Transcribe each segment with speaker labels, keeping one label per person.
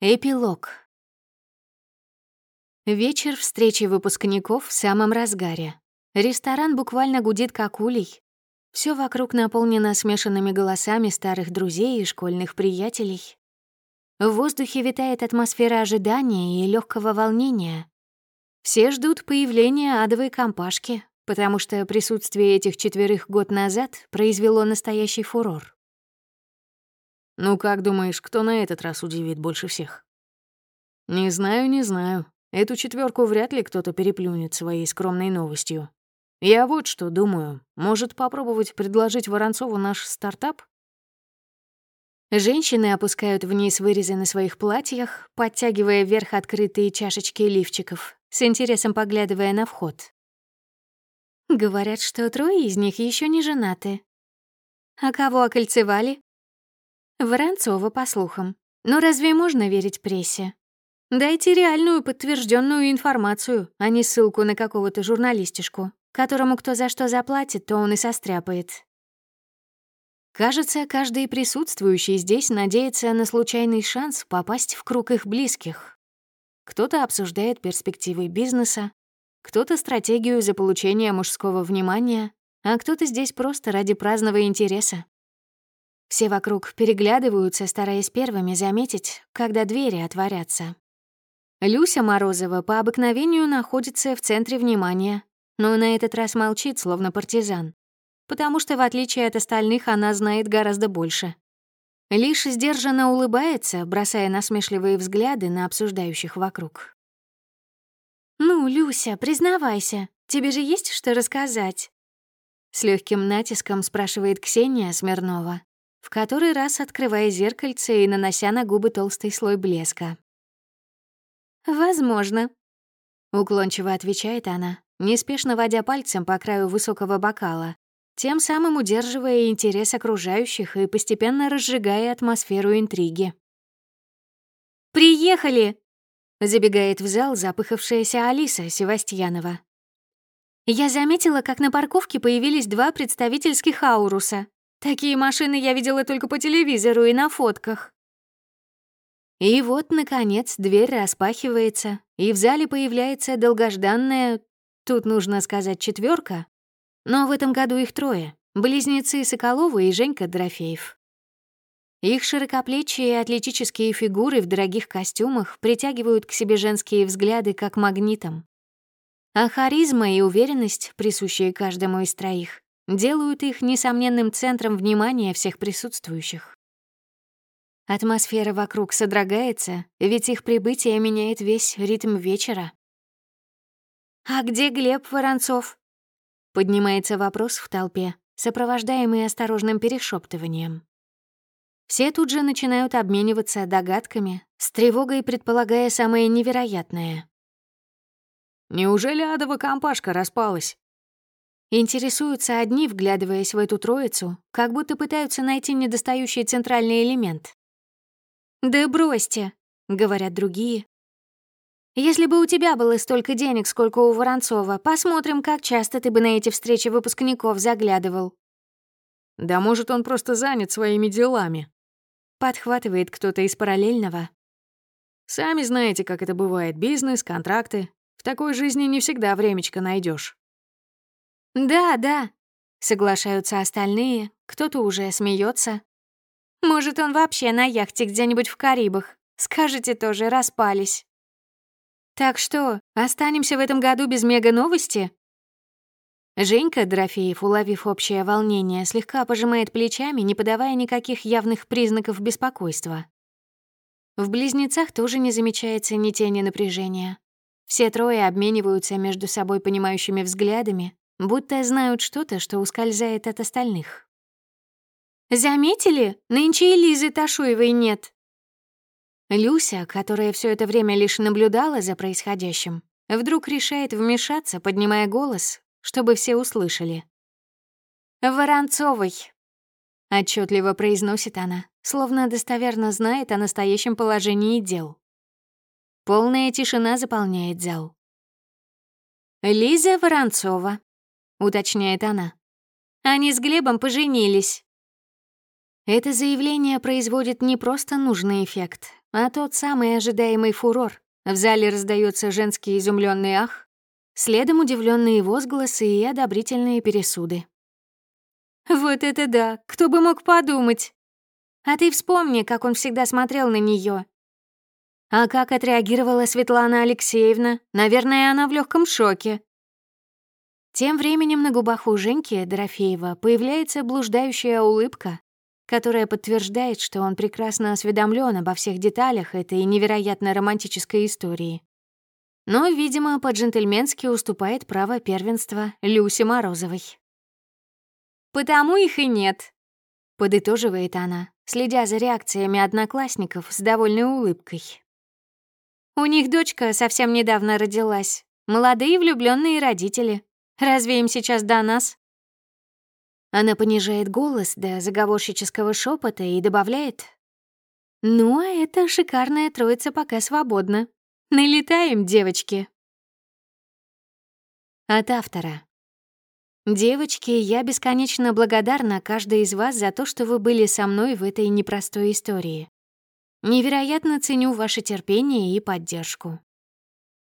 Speaker 1: Эпилог. Вечер встречи выпускников в самом разгаре. Ресторан буквально гудит как улей. Все вокруг наполнено смешанными голосами старых друзей и школьных приятелей. В воздухе витает атмосфера ожидания и легкого волнения. Все ждут появления адовой компашки, потому что присутствие этих четверых год назад произвело настоящий фурор.
Speaker 2: «Ну как думаешь, кто на этот раз удивит больше всех?» «Не знаю, не знаю. Эту четверку вряд ли кто-то переплюнет своей скромной новостью. Я вот что думаю. Может, попробовать предложить Воронцову наш стартап?»
Speaker 1: Женщины опускают вниз вырезы на своих платьях, подтягивая вверх открытые чашечки лифчиков, с интересом поглядывая на вход. Говорят, что трое из них еще не женаты. А кого окольцевали? Воронцова, по слухам. Но разве можно верить прессе? Дайте реальную подтвержденную информацию, а не ссылку на какого-то журналистишку, которому кто за что заплатит, то он и состряпает. Кажется, каждый присутствующий здесь надеется на случайный шанс попасть в круг их близких. Кто-то обсуждает перспективы бизнеса, кто-то стратегию за получение мужского внимания, а кто-то здесь просто ради праздного интереса. Все вокруг переглядываются, стараясь первыми заметить, когда двери отворятся. Люся Морозова по обыкновению находится в центре внимания, но на этот раз молчит, словно партизан, потому что, в отличие от остальных, она знает гораздо больше. Лишь сдержанно улыбается, бросая насмешливые взгляды на обсуждающих вокруг. «Ну, Люся, признавайся, тебе же есть что рассказать?» С легким натиском спрашивает Ксения Смирнова в который раз открывая зеркальце и нанося на губы толстый слой блеска. «Возможно», — уклончиво отвечает она, неспешно водя пальцем по краю высокого бокала, тем самым удерживая интерес окружающих и постепенно разжигая атмосферу интриги. «Приехали!» — забегает в зал запыхавшаяся Алиса Севастьянова. Я заметила, как на парковке появились два представительских ауруса. Такие машины я видела только по телевизору и на фотках. И вот, наконец, дверь распахивается, и в зале появляется долгожданная, тут нужно сказать, четверка, но в этом году их трое — близнецы Соколова и Женька Дорофеев. Их широкоплечие и атлетические фигуры в дорогих костюмах притягивают к себе женские взгляды как магнитом. А харизма и уверенность, присущие каждому из троих, делают их несомненным центром внимания всех присутствующих. Атмосфера вокруг содрогается, ведь их прибытие меняет весь ритм вечера. «А где Глеб Воронцов?» Поднимается вопрос в толпе, сопровождаемый осторожным перешептыванием. Все тут же начинают обмениваться догадками, с тревогой предполагая самое невероятное.
Speaker 2: «Неужели адова компашка распалась?»
Speaker 1: Интересуются одни, вглядываясь в эту троицу, как будто пытаются найти недостающий центральный элемент. «Да бросьте», — говорят другие. «Если бы у тебя было столько денег, сколько у Воронцова, посмотрим, как часто ты бы на эти встречи выпускников заглядывал».
Speaker 2: «Да может, он просто занят своими делами», —
Speaker 1: подхватывает кто-то из параллельного.
Speaker 2: «Сами знаете, как это бывает. Бизнес, контракты. В такой жизни не всегда времечко найдешь.
Speaker 1: «Да, да», — соглашаются остальные, кто-то уже смеется. «Может, он вообще на яхте где-нибудь в Карибах. Скажете тоже, распались». «Так что, останемся в этом году без мега-новости?» Женька Дорофеев, уловив общее волнение, слегка пожимает плечами, не подавая никаких явных признаков беспокойства. В близнецах тоже не замечается ни тени напряжения. Все трое обмениваются между собой понимающими взглядами, будто знают что-то, что ускользает от остальных. «Заметили? Нынче и Лизы Ташуевой нет». Люся, которая все это время лишь наблюдала за происходящим, вдруг решает вмешаться, поднимая голос, чтобы все услышали. «Воронцовой», — отчетливо произносит она, словно достоверно знает о настоящем положении дел. Полная тишина заполняет зал. Лиза Воронцова, — уточняет она. «Они с Глебом поженились». Это заявление производит не просто нужный эффект, а тот самый ожидаемый фурор. В зале раздается женский изумленный ах, следом удивленные возгласы и одобрительные пересуды. «Вот это да! Кто бы мог подумать!» «А ты вспомни, как он всегда смотрел на нее. А как отреагировала Светлана Алексеевна? Наверное, она в легком шоке. Тем временем на губах у Женьки Дорофеева появляется блуждающая улыбка, которая подтверждает, что он прекрасно осведомлен обо всех деталях этой невероятно романтической истории. Но, видимо, по-джентльменски уступает право первенства Люсе Морозовой. «Потому их и нет», — подытоживает она, следя за реакциями одноклассников с довольной улыбкой. «У них дочка совсем недавно родилась. Молодые влюбленные родители. Разве им сейчас до нас?» Она понижает голос до заговорщического шепота и добавляет. «Ну, а эта шикарная троица пока свободна. Налетаем, девочки!» От автора. Девочки, я бесконечно благодарна каждой из вас за то, что вы были со мной в этой непростой истории. Невероятно ценю ваше терпение и поддержку.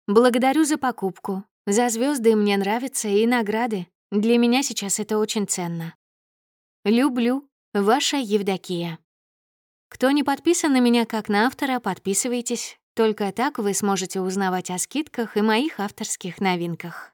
Speaker 1: Благодарю за покупку, за звезды мне нравятся и награды. Для меня сейчас это очень ценно. Люблю. Ваша Евдокия. Кто не подписан на меня как на автора, подписывайтесь. Только так вы сможете узнавать о скидках и моих авторских новинках.